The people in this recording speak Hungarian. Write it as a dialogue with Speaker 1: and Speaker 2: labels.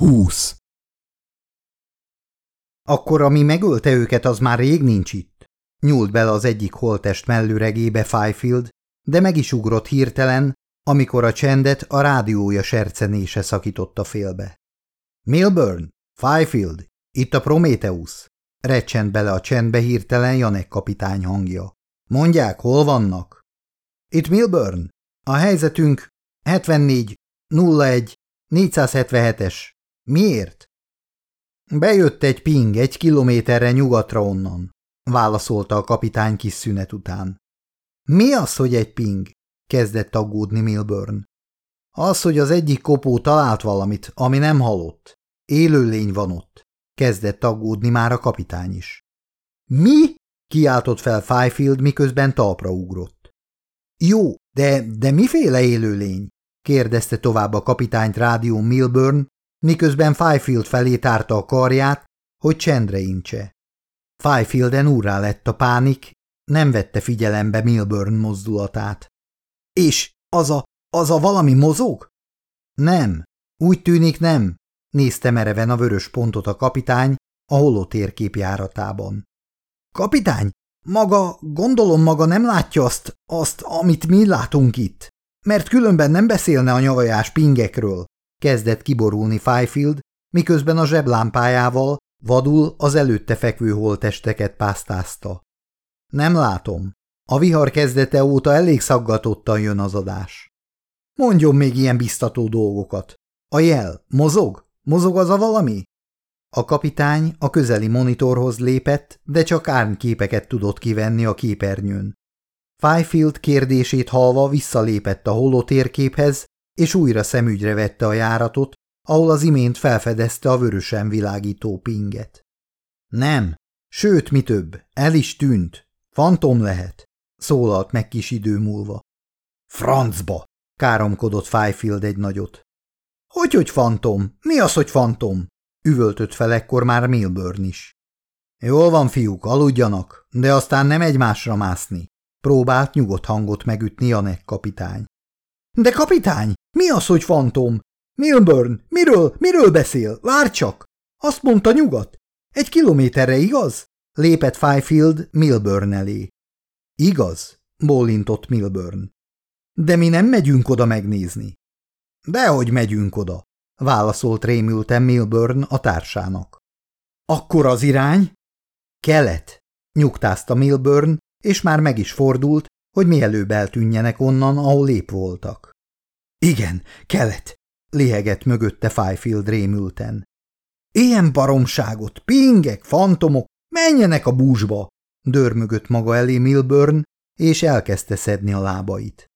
Speaker 1: Húsz.
Speaker 2: Akkor, ami megölte őket, az már rég nincs itt. Nyúlt bele az egyik holtest mellőregébe Fifield, de meg is ugrott hirtelen, amikor a csendet a rádiója sercenése szakította félbe. Milburn, Fifield, itt a Prometheus, recsent bele a csendbe hirtelen Janek kapitány hangja. Mondják, hol vannak? Itt Milburn. A helyzetünk 74 01 477-es. Miért? Bejött egy ping egy kilométerre nyugatra onnan, válaszolta a kapitány kis szünet után. Mi az, hogy egy ping? kezdett aggódni Milburn. Az, hogy az egyik kopó talált valamit, ami nem halott. Élőlény van ott, kezdett aggódni már a kapitány is. Mi? kiáltott fel Fifield, miközben talpra ugrott. Jó, de, de miféle élőlény? kérdezte tovább a kapitányt rádió Milburn, miközben Fifield felé tárta a karját, hogy csendre incse. Fifielden úrrá lett a pánik, nem vette figyelembe Milburn mozdulatát. És az a, az a valami mozog? Nem, úgy tűnik nem, nézte mereven a vörös pontot a kapitány a holotérkép járatában. Kapitány, maga, gondolom maga nem látja azt, azt, amit mi látunk itt, mert különben nem beszélne a nyavajás pingekről, kezdett kiborulni Fifield, miközben a zseblámpájával vadul az előtte fekvő holtesteket pásztázta. Nem látom. A vihar kezdete óta elég szaggatottan jön az adás. Mondjon még ilyen biztató dolgokat. A jel mozog? Mozog az a valami? A kapitány a közeli monitorhoz lépett, de csak árnképeket tudott kivenni a képernyőn. Fifield kérdését halva visszalépett a holotérképhez, és újra szemügyre vette a járatot, ahol az imént felfedezte a vörösen világító pinget. Nem, sőt, mi több, el is tűnt. Fantom lehet, szólalt meg kis idő múlva. Francba! káromkodott Fifield egy nagyot. Hogy, hogy fantom? Mi az, hogy fantom? üvöltött fel ekkor már Milburn is. Jól van, fiúk, aludjanak, de aztán nem egymásra mászni. Próbált nyugodt hangot megütni Janek kapitány. De kapitány, mi az, hogy fantom? Milburn, miről, miről beszél? Vár csak! Azt mondta nyugat. Egy kilométerre, igaz? Lépett Fifield Milburn elé. Igaz, bólintott Milburn. De mi nem megyünk oda megnézni. Dehogy megyünk oda, válaszolt rémülten Milburn a társának. Akkor az irány? Kelet, nyugtázta Milburn, és már meg is fordult, hogy mielőbb eltűnjenek onnan, ahol lép voltak. Igen, kelet, lihegett mögötte Fifield rémülten. Ilyen baromságot, pingek, fantomok, menjenek a búzsba! dörmögött maga elé Milburn, és elkezdte szedni a lábait.